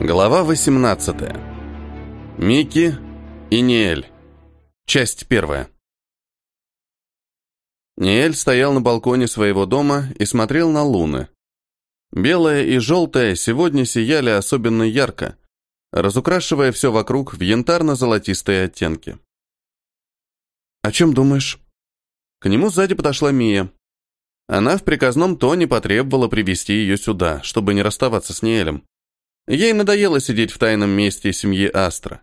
Глава 18. Микки и Ниэль. Часть первая. Ниэль стоял на балконе своего дома и смотрел на луны. Белая и желтая сегодня сияли особенно ярко, разукрашивая все вокруг в янтарно-золотистые оттенки. «О чем думаешь?» К нему сзади подошла Мия. Она в приказном тоне потребовала привести ее сюда, чтобы не расставаться с Ниэлем. Ей надоело сидеть в тайном месте семьи Астра.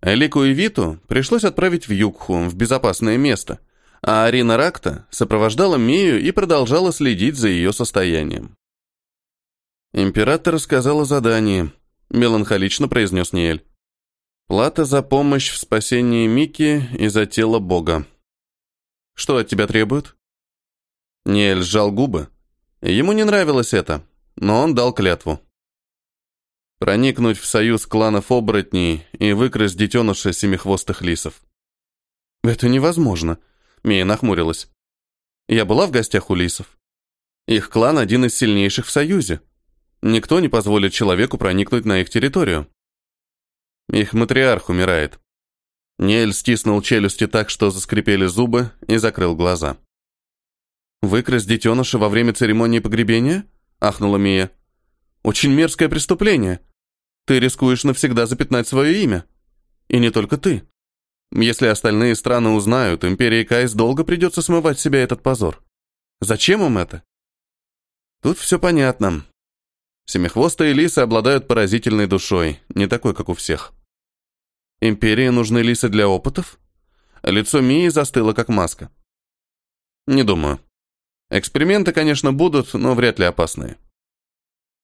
Элику и Виту пришлось отправить в Югху, в безопасное место, а Арина Ракта сопровождала Мию и продолжала следить за ее состоянием. Император сказал о задании, меланхолично произнес Ниэль. Плата за помощь в спасении Мики и за тело Бога. Что от тебя требуют? Ниэль сжал губы. Ему не нравилось это, но он дал клятву. Проникнуть в союз кланов оборотней и выкрасть детеныша семихвостых лисов. «Это невозможно», — Мия нахмурилась. «Я была в гостях у лисов. Их клан один из сильнейших в союзе. Никто не позволит человеку проникнуть на их территорию. Их матриарх умирает». Нель стиснул челюсти так, что заскрипели зубы, и закрыл глаза. «Выкрасть детеныша во время церемонии погребения?» — ахнула Мия. «Очень мерзкое преступление. Ты рискуешь навсегда запятнать свое имя. И не только ты. Если остальные страны узнают, империи Кайс долго придется смывать себе этот позор. Зачем им это? Тут все понятно. Семихвостые лисы обладают поразительной душой, не такой, как у всех. Империи нужны лисы для опытов? Лицо Мии застыло, как маска. Не думаю. Эксперименты, конечно, будут, но вряд ли опасные.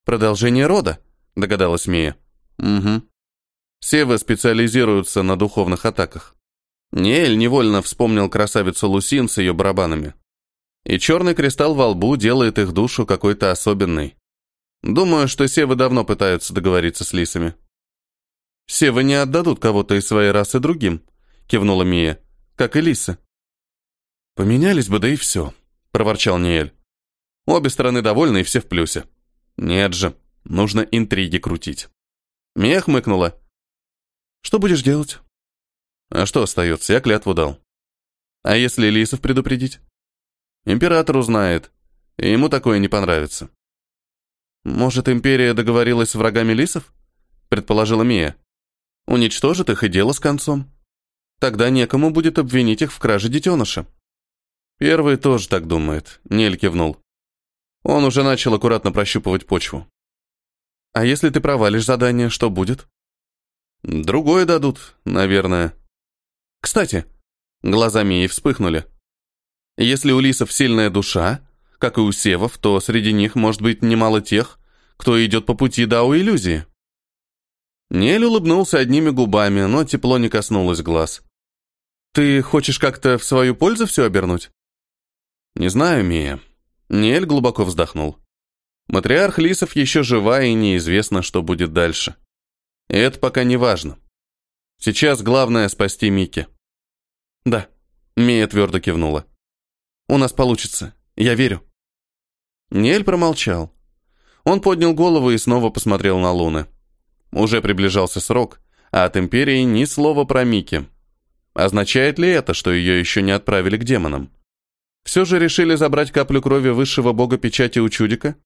Продолжение рода, догадалась Мия. Угу. Севы специализируются на духовных атаках. Неэль невольно вспомнил красавицу Лусин с ее барабанами. И черный кристалл во лбу делает их душу какой-то особенной. Думаю, что севы давно пытаются договориться с лисами. «Севы не отдадут кого-то из своей расы другим», — кивнула Мия, — «как и лисы». «Поменялись бы, да и все», — проворчал Ниэль. «Обе стороны довольны и все в плюсе». «Нет же, нужно интриги крутить». Мия хмыкнула. «Что будешь делать?» «А что остается? Я клятву дал». «А если Лисов предупредить?» «Император узнает, и ему такое не понравится». «Может, империя договорилась с врагами Лисов?» предположила Мия. «Уничтожит их и дело с концом. Тогда некому будет обвинить их в краже детеныша». Первый тоже так думает, Нель кивнул. Он уже начал аккуратно прощупывать почву. А если ты провалишь задание, что будет? Другое дадут, наверное. Кстати, глаза Мии вспыхнули. Если у лисов сильная душа, как и у севов, то среди них может быть немало тех, кто идет по пути дао-иллюзии. Нель улыбнулся одними губами, но тепло не коснулось глаз. «Ты хочешь как-то в свою пользу все обернуть?» «Не знаю, Мия». Нель глубоко вздохнул. Матриарх Лисов еще жива и неизвестно, что будет дальше. И это пока не важно. Сейчас главное спасти Мики. Да, Мия твердо кивнула. У нас получится, я верю. Нель промолчал. Он поднял голову и снова посмотрел на Луны. Уже приближался срок, а от Империи ни слова про Мики. Означает ли это, что ее еще не отправили к демонам? Все же решили забрать каплю крови высшего бога печати у чудика?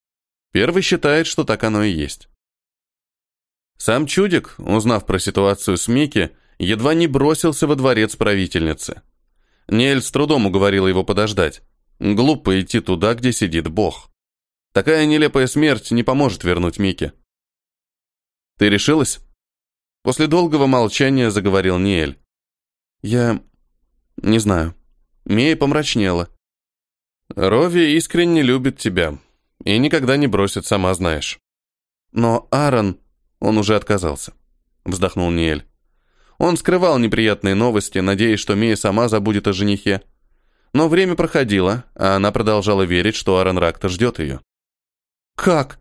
Первый считает, что так оно и есть. Сам Чудик, узнав про ситуацию с Микки, едва не бросился во дворец правительницы. Нель с трудом уговорила его подождать. Глупо идти туда, где сидит Бог. Такая нелепая смерть не поможет вернуть Микки. «Ты решилась?» После долгого молчания заговорил Ниэль. «Я... не знаю». Мия помрачнела. «Рови искренне любит тебя. И никогда не бросит, сама знаешь. Но Аарон, он уже отказался. Вздохнул Ниэль. Он скрывал неприятные новости, надеясь, что Мия сама забудет о женихе. Но время проходило, а она продолжала верить, что Аарон Ракта ждет ее. «Как?»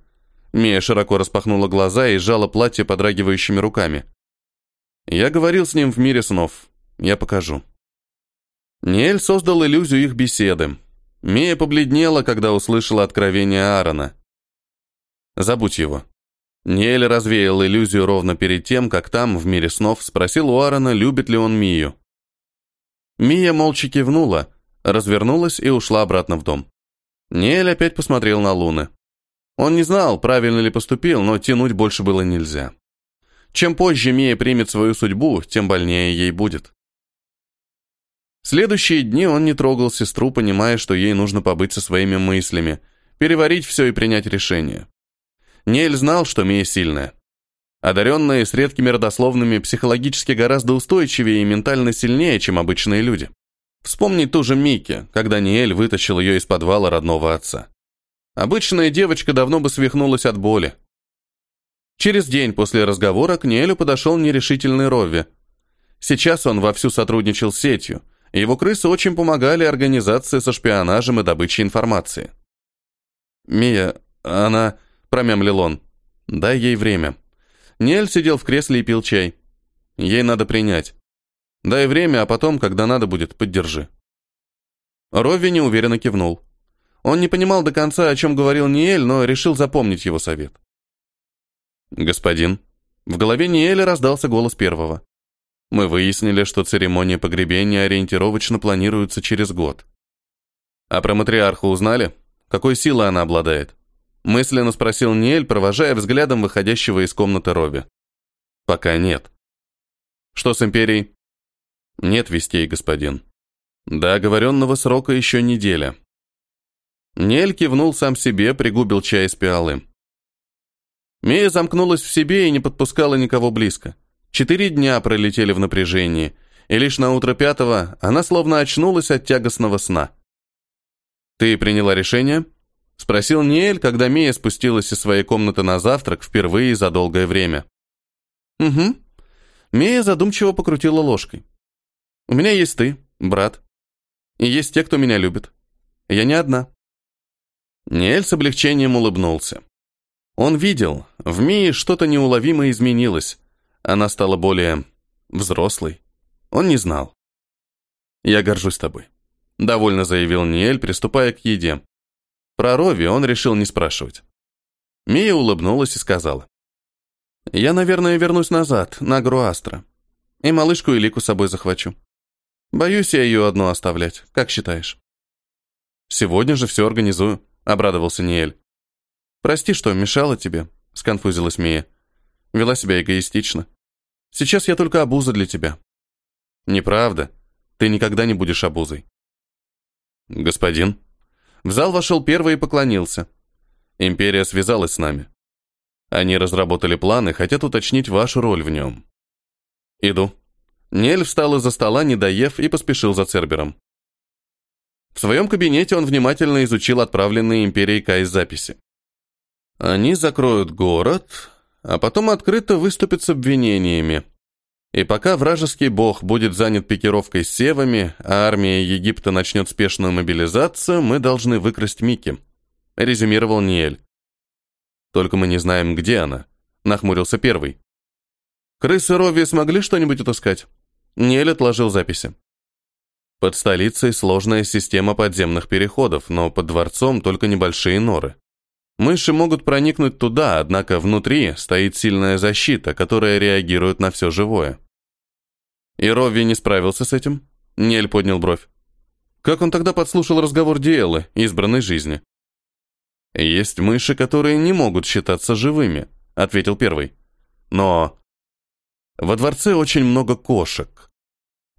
Мия широко распахнула глаза и сжала платье подрагивающими руками. «Я говорил с ним в мире снов. Я покажу». Ниэль создал иллюзию их беседы, Мия побледнела, когда услышала откровение Аарона. «Забудь его. Ниэль развеял иллюзию ровно перед тем, как там, в мире снов, спросил у Аарона, любит ли он Мию. Мия молча кивнула, развернулась и ушла обратно в дом. Ниэль опять посмотрел на Луны. Он не знал, правильно ли поступил, но тянуть больше было нельзя. Чем позже Мия примет свою судьбу, тем больнее ей будет. Следующие дни он не трогал сестру, понимая, что ей нужно побыть со своими мыслями, переварить все и принять решение. Нель знал, что Мия сильная. Одаренные с редкими родословными психологически гораздо устойчивее и ментально сильнее, чем обычные люди. Вспомни ту же Микки, когда Ниэль вытащил ее из подвала родного отца. Обычная девочка давно бы свихнулась от боли. Через день после разговора к Ниэлю подошел нерешительный Ровви. Сейчас он вовсю сотрудничал с сетью, его крысы очень помогали организации со шпионажем и добычей информации. «Мия, она...» — промямлил он. «Дай ей время». Нель сидел в кресле и пил чай. «Ей надо принять. Дай время, а потом, когда надо будет, поддержи». Рови неуверенно кивнул. Он не понимал до конца, о чем говорил Ниэль, но решил запомнить его совет. «Господин». В голове Ниэля раздался голос первого. Мы выяснили, что церемония погребения ориентировочно планируется через год. А про матриарху узнали? Какой силой она обладает? Мысленно спросил Ниэль, провожая взглядом выходящего из комнаты Роби. Пока нет. Что с империей? Нет вестей, господин. До оговоренного срока еще неделя. Нель кивнул сам себе, пригубил чай из пиалы. Мия замкнулась в себе и не подпускала никого близко. Четыре дня пролетели в напряжении, и лишь на утро пятого она словно очнулась от тягостного сна. «Ты приняла решение?» — спросил Ниэль, когда Мия спустилась из своей комнаты на завтрак впервые за долгое время. «Угу». Мия задумчиво покрутила ложкой. «У меня есть ты, брат. И есть те, кто меня любит. Я не одна». Ниэль с облегчением улыбнулся. Он видел, в Мии что-то неуловимо изменилось, она стала более взрослой. Он не знал. «Я горжусь тобой», — довольно заявил Ниэль, приступая к еде. Про Рови он решил не спрашивать. Мия улыбнулась и сказала. «Я, наверное, вернусь назад, на Груастро. И малышку Илику с собой захвачу. Боюсь я ее одну оставлять, как считаешь?» «Сегодня же все организую», — обрадовался Ниэль. «Прости, что мешала тебе», — сконфузилась Мия. Вела себя эгоистично. Сейчас я только обуза для тебя. Неправда. Ты никогда не будешь обузой. Господин. В зал вошел первый и поклонился. Империя связалась с нами. Они разработали план и хотят уточнить вашу роль в нем. Иду. Нель встал из-за стола, не доев, и поспешил за Цербером. В своем кабинете он внимательно изучил отправленные Империей Кайс записи. Они закроют город, а потом открыто выступит с обвинениями. И пока вражеский бог будет занят пикировкой с севами, а армия Египта начнет спешную мобилизацию, мы должны выкрасть Мики», — резюмировал Ниэль. «Только мы не знаем, где она», — нахмурился первый. «Крысы Рови смогли что-нибудь отыскать?» Ниэль отложил записи. Под столицей сложная система подземных переходов, но под дворцом только небольшие норы. Мыши могут проникнуть туда, однако внутри стоит сильная защита, которая реагирует на все живое. И Ровви не справился с этим? Нель поднял бровь. Как он тогда подслушал разговор Диэлы, избранной жизни? «Есть мыши, которые не могут считаться живыми», — ответил первый. «Но во дворце очень много кошек.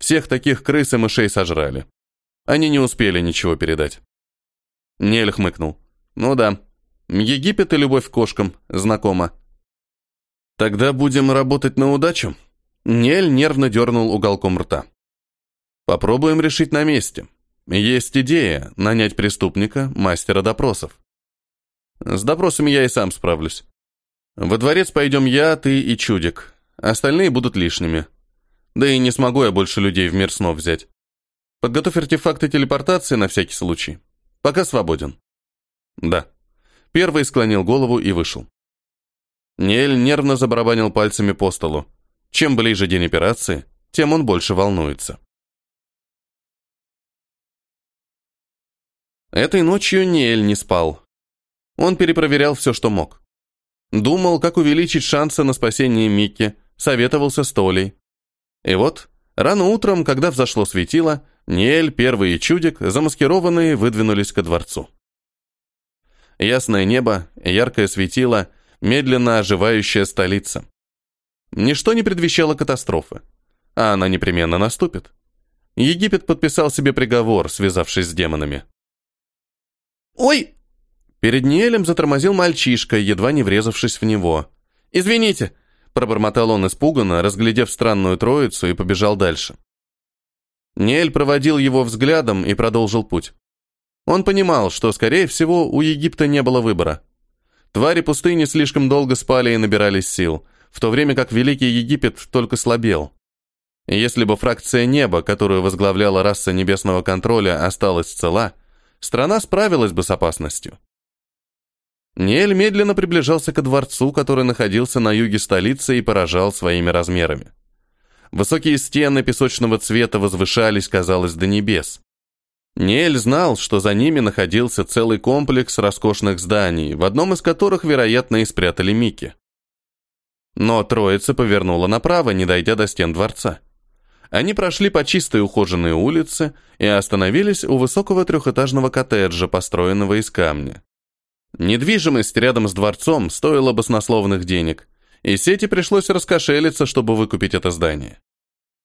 Всех таких крыс и мышей сожрали. Они не успели ничего передать». Нель хмыкнул. «Ну да, Египет и любовь к кошкам. Знакомо. Тогда будем работать на удачу. Нель нервно дернул уголком рта. Попробуем решить на месте. Есть идея нанять преступника, мастера допросов. С допросами я и сам справлюсь. Во дворец пойдем я, ты и Чудик. Остальные будут лишними. Да и не смогу я больше людей в мир снов взять. Подготовь артефакты телепортации на всякий случай. Пока свободен. Да. Первый склонил голову и вышел. Ниэль нервно забарабанил пальцами по столу. Чем ближе день операции, тем он больше волнуется. Этой ночью Ниэль не спал. Он перепроверял все, что мог. Думал, как увеличить шансы на спасение Микки, советовался с Толей. И вот, рано утром, когда взошло светило, Ниэль, Первый и Чудик, замаскированные, выдвинулись ко дворцу. Ясное небо, яркое светило, медленно оживающая столица. Ничто не предвещало катастрофы, а она непременно наступит. Египет подписал себе приговор, связавшись с демонами. «Ой!» Перед Ниэлем затормозил мальчишка, едва не врезавшись в него. «Извините!» – пробормотал он испуганно, разглядев странную троицу, и побежал дальше. Ниэль проводил его взглядом и продолжил путь. Он понимал, что, скорее всего, у Египта не было выбора. Твари пустыни слишком долго спали и набирались сил, в то время как Великий Египет только слабел. Если бы фракция неба, которую возглавляла раса небесного контроля, осталась цела, страна справилась бы с опасностью. Ниэль медленно приближался к дворцу, который находился на юге столицы и поражал своими размерами. Высокие стены песочного цвета возвышались, казалось, до небес. Ниэль знал, что за ними находился целый комплекс роскошных зданий, в одном из которых, вероятно, и спрятали Микки. Но троица повернула направо, не дойдя до стен дворца. Они прошли по чистой ухоженной улице и остановились у высокого трехэтажного коттеджа, построенного из камня. Недвижимость рядом с дворцом стоила баснословных денег, и сети пришлось раскошелиться, чтобы выкупить это здание.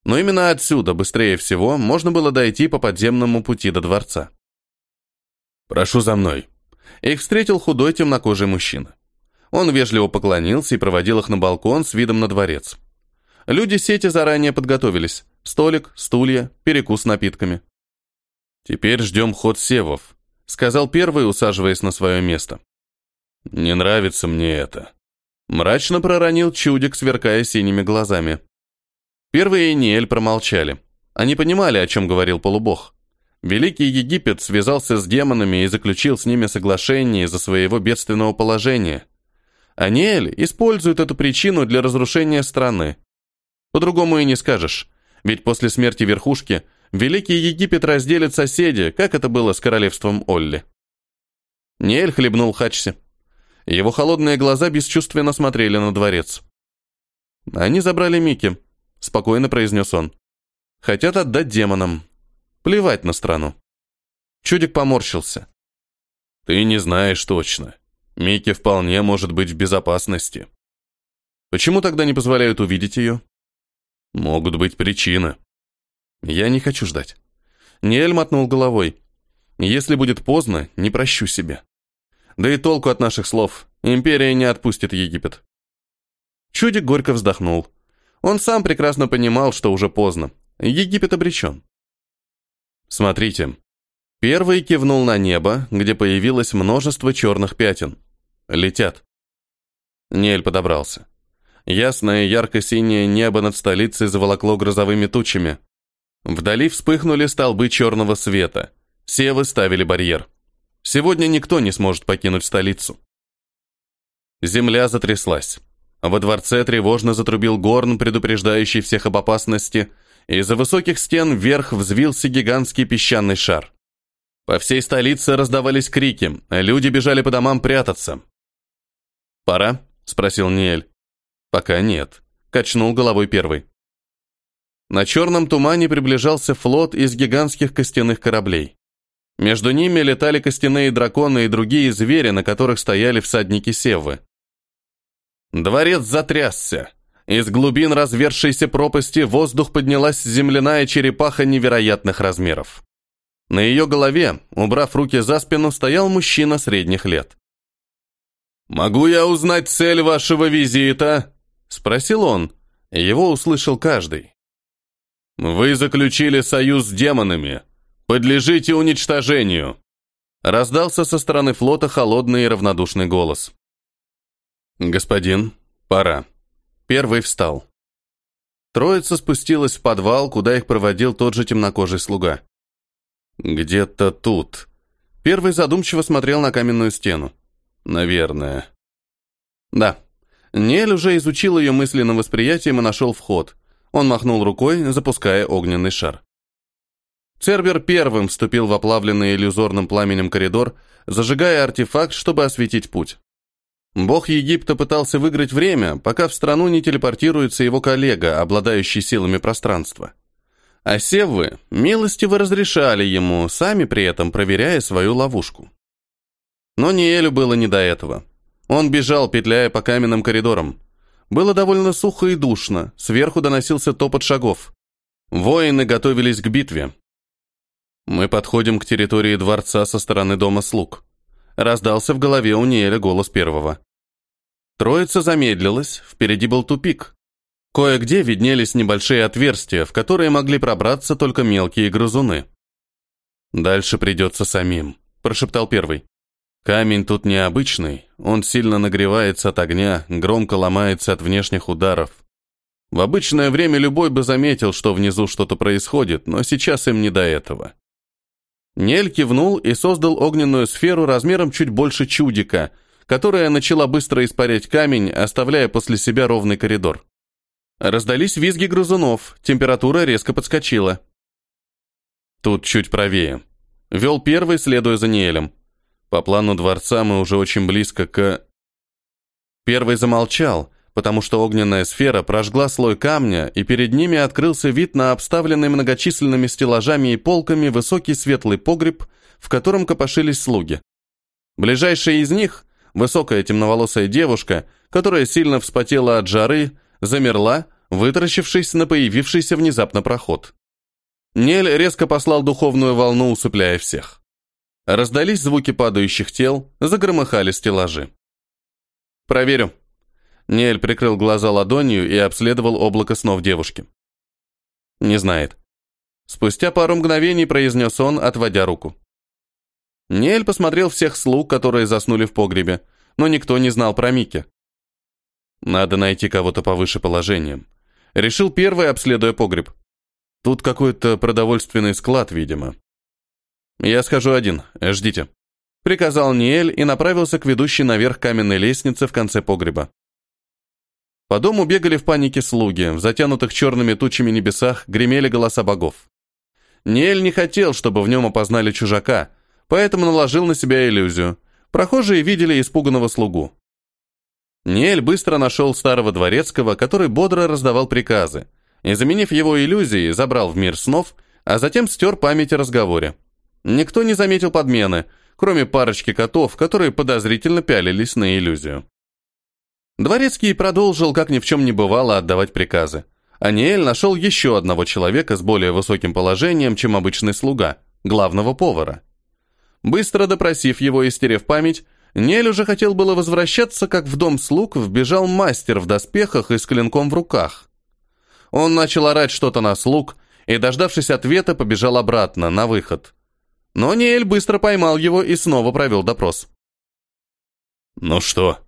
Но именно отсюда, быстрее всего, можно было дойти по подземному пути до дворца. «Прошу за мной». Их встретил худой темнокожий мужчина. Он вежливо поклонился и проводил их на балкон с видом на дворец. Люди сети заранее подготовились. Столик, стулья, перекус с напитками. «Теперь ждем ход севов», — сказал первый, усаживаясь на свое место. «Не нравится мне это». Мрачно проронил чудик, сверкая синими глазами. Первые Ниэль промолчали. Они понимали, о чем говорил полубог. Великий Египет связался с демонами и заключил с ними соглашение из-за своего бедственного положения. Аниэль использует эту причину для разрушения страны. По-другому и не скажешь, ведь после смерти верхушки Великий Египет разделит соседи, как это было с королевством Олли. Ниэль хлебнул Хачси. Его холодные глаза бесчувственно смотрели на дворец. Они забрали Мики, спокойно произнес он. Хотят отдать демонам. Плевать на страну. Чудик поморщился. Ты не знаешь точно. Микки вполне может быть в безопасности. Почему тогда не позволяют увидеть ее? Могут быть причины. Я не хочу ждать. Ниэль мотнул головой. Если будет поздно, не прощу себе. Да и толку от наших слов. Империя не отпустит Египет. Чудик горько вздохнул. Он сам прекрасно понимал, что уже поздно. Египет обречен. Смотрите. Первый кивнул на небо, где появилось множество черных пятен. Летят. Нель подобрался. Ясное ярко-синее небо над столицей заволокло грозовыми тучами. Вдали вспыхнули столбы черного света. Севы ставили барьер. Сегодня никто не сможет покинуть столицу. Земля затряслась. Во дворце тревожно затрубил горн, предупреждающий всех об опасности. Из-за высоких стен вверх взвился гигантский песчаный шар. По всей столице раздавались крики, люди бежали по домам прятаться. «Пора?» — спросил Ниэль. «Пока нет», — качнул головой первый. На черном тумане приближался флот из гигантских костяных кораблей. Между ними летали костяные драконы и другие звери, на которых стояли всадники Севы. Дворец затрясся. Из глубин развершейся пропасти воздух поднялась земляная черепаха невероятных размеров. На ее голове, убрав руки за спину, стоял мужчина средних лет. «Могу я узнать цель вашего визита?» — спросил он. Его услышал каждый. «Вы заключили союз с демонами. Подлежите уничтожению!» Раздался со стороны флота холодный и равнодушный голос. «Господин, пора». Первый встал. Троица спустилась в подвал, куда их проводил тот же темнокожий слуга. «Где-то тут». Первый задумчиво смотрел на каменную стену. «Наверное». «Да». Нель уже изучил ее мысленным восприятием и нашел вход. Он махнул рукой, запуская огненный шар. Цербер первым вступил в оплавленный иллюзорным пламенем коридор, зажигая артефакт, чтобы осветить путь. Бог Египта пытался выиграть время, пока в страну не телепортируется его коллега, обладающий силами пространства. А севвы милостиво разрешали ему, сами при этом проверяя свою ловушку. Но Ниэлю было не до этого. Он бежал, петляя по каменным коридорам. Было довольно сухо и душно, сверху доносился топот шагов. Воины готовились к битве. Мы подходим к территории дворца со стороны дома слуг. Раздался в голове у Ниэля голос первого. Троица замедлилась, впереди был тупик. Кое-где виднелись небольшие отверстия, в которые могли пробраться только мелкие грызуны. «Дальше придется самим», – прошептал первый. «Камень тут необычный, он сильно нагревается от огня, громко ломается от внешних ударов. В обычное время любой бы заметил, что внизу что-то происходит, но сейчас им не до этого. Нель кивнул и создал огненную сферу размером чуть больше чудика, которая начала быстро испарять камень, оставляя после себя ровный коридор. Раздались визги грызунов, температура резко подскочила. Тут чуть правее. Вел первый, следуя за Ниэлем. По плану дворца мы уже очень близко к... Первый замолчал, потому что огненная сфера прожгла слой камня, и перед ними открылся вид на обставленный многочисленными стеллажами и полками высокий светлый погреб, в котором копошились слуги. Ближайшая из них, высокая темноволосая девушка, которая сильно вспотела от жары, замерла, вытаращившись на появившийся внезапно проход. Нель резко послал духовную волну, усыпляя всех. Раздались звуки падающих тел, загромыхали стеллажи. «Проверю», Ниэль прикрыл глаза ладонью и обследовал облако снов девушки. Не знает. Спустя пару мгновений произнес он, отводя руку. Ниэль посмотрел всех слуг, которые заснули в погребе, но никто не знал про Мики. Надо найти кого-то повыше положением. Решил первый, обследуя погреб. Тут какой-то продовольственный склад, видимо. Я схожу один, ждите. Приказал Ниэль и направился к ведущей наверх каменной лестнице в конце погреба. По дому бегали в панике слуги, в затянутых черными тучами небесах гремели голоса богов. Ниэль не хотел, чтобы в нем опознали чужака, поэтому наложил на себя иллюзию. Прохожие видели испуганного слугу. Ниэль быстро нашел старого дворецкого, который бодро раздавал приказы, и, заменив его иллюзией, забрал в мир снов, а затем стер память о разговоре. Никто не заметил подмены, кроме парочки котов, которые подозрительно пялились на иллюзию. Дворецкий продолжил, как ни в чем не бывало, отдавать приказы. Аниэль нашел еще одного человека с более высоким положением, чем обычный слуга, главного повара. Быстро допросив его и стерев память, Нель уже хотел было возвращаться, как в дом слуг вбежал мастер в доспехах и с клинком в руках. Он начал орать что-то на слуг и, дождавшись ответа, побежал обратно, на выход. Но Ниэль быстро поймал его и снова провел допрос. «Ну что?»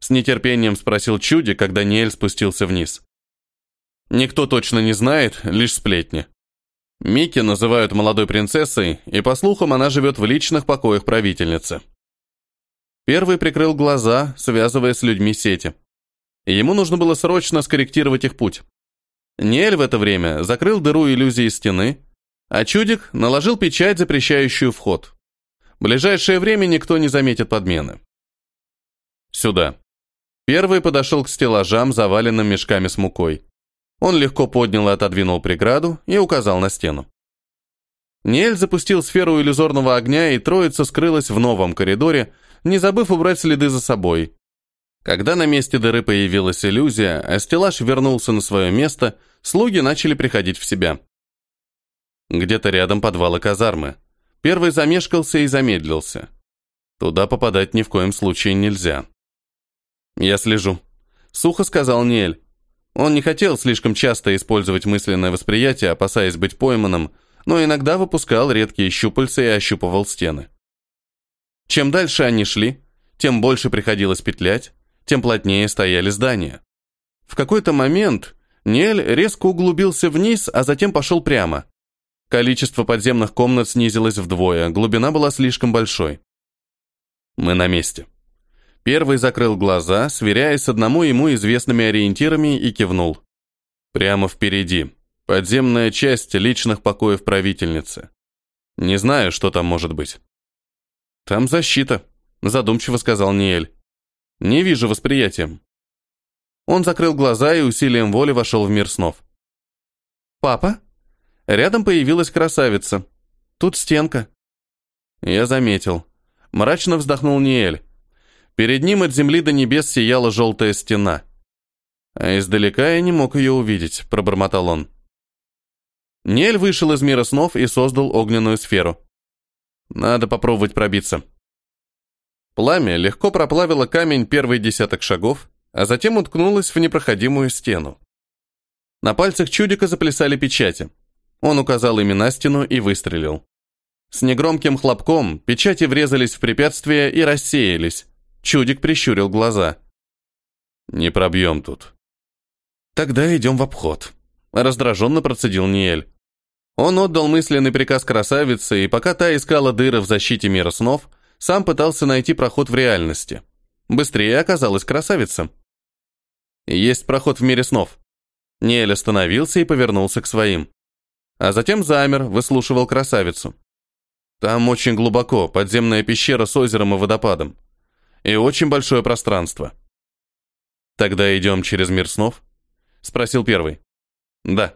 С нетерпением спросил Чуди, когда Ниэль спустился вниз. Никто точно не знает, лишь сплетни. Микки называют молодой принцессой, и, по слухам, она живет в личных покоях правительницы. Первый прикрыл глаза, связывая с людьми сети. Ему нужно было срочно скорректировать их путь. Ниэль в это время закрыл дыру иллюзии стены, а Чудик наложил печать, запрещающую вход. В ближайшее время никто не заметит подмены. Сюда. Первый подошел к стеллажам, заваленным мешками с мукой. Он легко поднял и отодвинул преграду и указал на стену. Ниэль запустил сферу иллюзорного огня, и троица скрылась в новом коридоре, не забыв убрать следы за собой. Когда на месте дыры появилась иллюзия, а стеллаж вернулся на свое место, слуги начали приходить в себя. Где-то рядом подвалы казармы. Первый замешкался и замедлился. Туда попадать ни в коем случае нельзя. «Я слежу», — сухо сказал Ниэль. Он не хотел слишком часто использовать мысленное восприятие, опасаясь быть пойманным, но иногда выпускал редкие щупальца и ощупывал стены. Чем дальше они шли, тем больше приходилось петлять, тем плотнее стояли здания. В какой-то момент Ниэль резко углубился вниз, а затем пошел прямо. Количество подземных комнат снизилось вдвое, глубина была слишком большой. Мы на месте. Первый закрыл глаза, сверяясь с одному ему известными ориентирами и кивнул. Прямо впереди. Подземная часть личных покоев правительницы. Не знаю, что там может быть. Там защита, задумчиво сказал Ниэль. Не вижу восприятием. Он закрыл глаза и усилием воли вошел в мир снов. «Папа?» Рядом появилась красавица. «Тут стенка». Я заметил. Мрачно вздохнул Ниэль. Перед ним от земли до небес сияла желтая стена. А издалека я не мог ее увидеть, пробормотал он. Ниэль вышел из мира снов и создал огненную сферу. Надо попробовать пробиться. Пламя легко проплавило камень первый десяток шагов, а затем уткнулось в непроходимую стену. На пальцах чудика заплясали печати. Он указал ими на стену и выстрелил. С негромким хлопком печати врезались в препятствие и рассеялись. Чудик прищурил глаза. «Не пробьем тут». «Тогда идем в обход», — раздраженно процедил Ниэль. Он отдал мысленный приказ красавице, и пока та искала дыры в защите мира снов, сам пытался найти проход в реальности. Быстрее оказалась красавица. Есть проход в мире снов. Ниэль остановился и повернулся к своим. А затем замер, выслушивал красавицу. Там очень глубоко, подземная пещера с озером и водопадом. И очень большое пространство. Тогда идем через мир снов? Спросил первый. Да.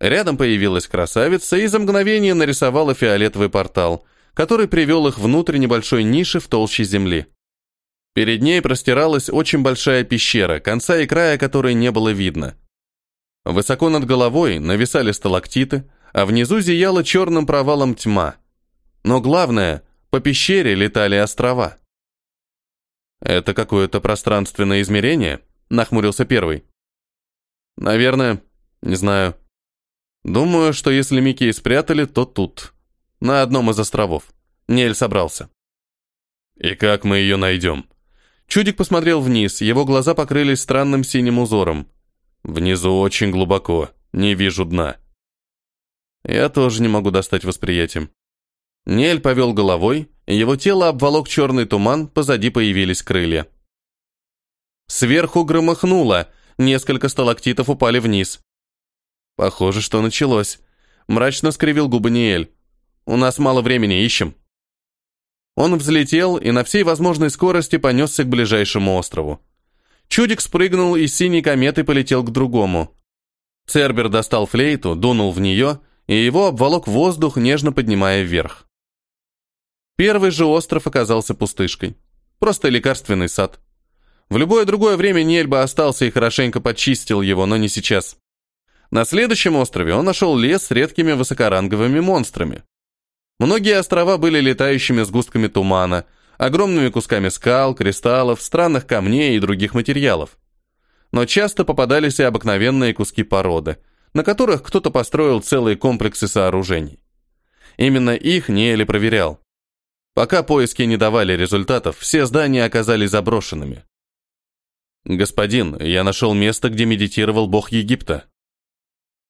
Рядом появилась красавица и за мгновение нарисовала фиолетовый портал, который привел их внутрь небольшой ниши в толще земли. Перед ней простиралась очень большая пещера, конца и края которой не было видно. Высоко над головой нависали сталактиты, а внизу зияла черным провалом тьма. Но главное, по пещере летали острова. «Это какое-то пространственное измерение?» — нахмурился первый. «Наверное. Не знаю. Думаю, что если Микки спрятали, то тут. На одном из островов. Нель собрался». «И как мы ее найдем?» Чудик посмотрел вниз, его глаза покрылись странным синим узором. Внизу очень глубоко, не вижу дна. Я тоже не могу достать восприятием. Нель повел головой, его тело обволок черный туман, позади появились крылья. Сверху громыхнуло, несколько сталактитов упали вниз. Похоже, что началось. Мрачно скривил губы Ниэль. У нас мало времени, ищем. Он взлетел и на всей возможной скорости понесся к ближайшему острову. Чудик спрыгнул из синей кометы полетел к другому. Цербер достал флейту, дунул в нее, и его обволок воздух, нежно поднимая вверх. Первый же остров оказался пустышкой. Просто лекарственный сад. В любое другое время Нельба остался и хорошенько почистил его, но не сейчас. На следующем острове он нашел лес с редкими высокоранговыми монстрами. Многие острова были летающими сгустками тумана, огромными кусками скал, кристаллов, странных камней и других материалов. Но часто попадались и обыкновенные куски породы, на которых кто-то построил целые комплексы сооружений. Именно их Ниэли проверял. Пока поиски не давали результатов, все здания оказались заброшенными. «Господин, я нашел место, где медитировал бог Египта».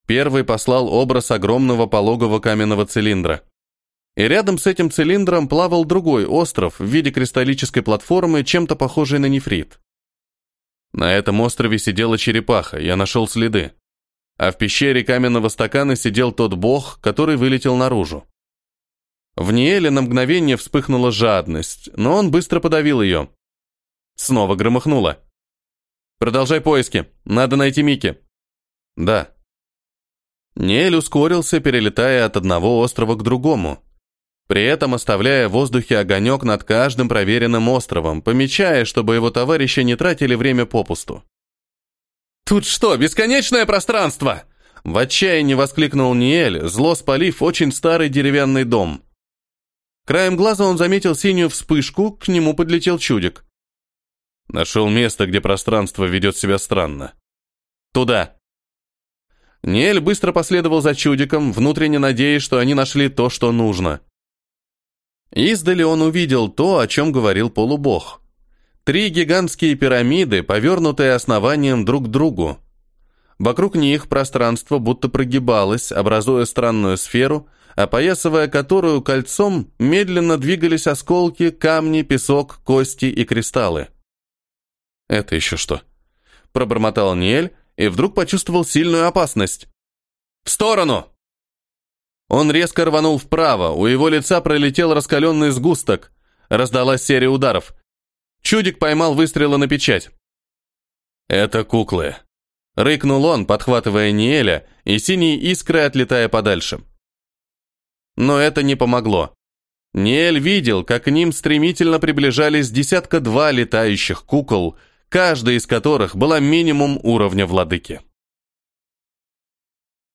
Первый послал образ огромного пологого каменного цилиндра. И рядом с этим цилиндром плавал другой остров в виде кристаллической платформы, чем-то похожей на нефрит. На этом острове сидела черепаха, я нашел следы. А в пещере каменного стакана сидел тот бог, который вылетел наружу. В Ниэле на мгновение вспыхнула жадность, но он быстро подавил ее. Снова громыхнуло. «Продолжай поиски. Надо найти Мики». «Да». Ниэль ускорился, перелетая от одного острова к другому при этом оставляя в воздухе огонек над каждым проверенным островом, помечая, чтобы его товарищи не тратили время попусту. «Тут что, бесконечное пространство?» В отчаянии воскликнул Ниэль, зло спалив очень старый деревянный дом. Краем глаза он заметил синюю вспышку, к нему подлетел чудик. Нашел место, где пространство ведет себя странно. «Туда!» Ниэль быстро последовал за чудиком, внутренне надеясь, что они нашли то, что нужно. Издали он увидел то, о чем говорил полубог. Три гигантские пирамиды, повернутые основанием друг к другу. Вокруг них пространство будто прогибалось, образуя странную сферу, опоясывая которую кольцом медленно двигались осколки, камни, песок, кости и кристаллы. «Это еще что?» Пробормотал Ниэль и вдруг почувствовал сильную опасность. «В сторону!» Он резко рванул вправо, у его лица пролетел раскаленный сгусток. Раздалась серия ударов. Чудик поймал выстрелы на печать. «Это куклы», — рыкнул он, подхватывая Ниэля и синие искры отлетая подальше. Но это не помогло. Ниэль видел, как к ним стремительно приближались десятка-два летающих кукол, каждая из которых была минимум уровня владыки.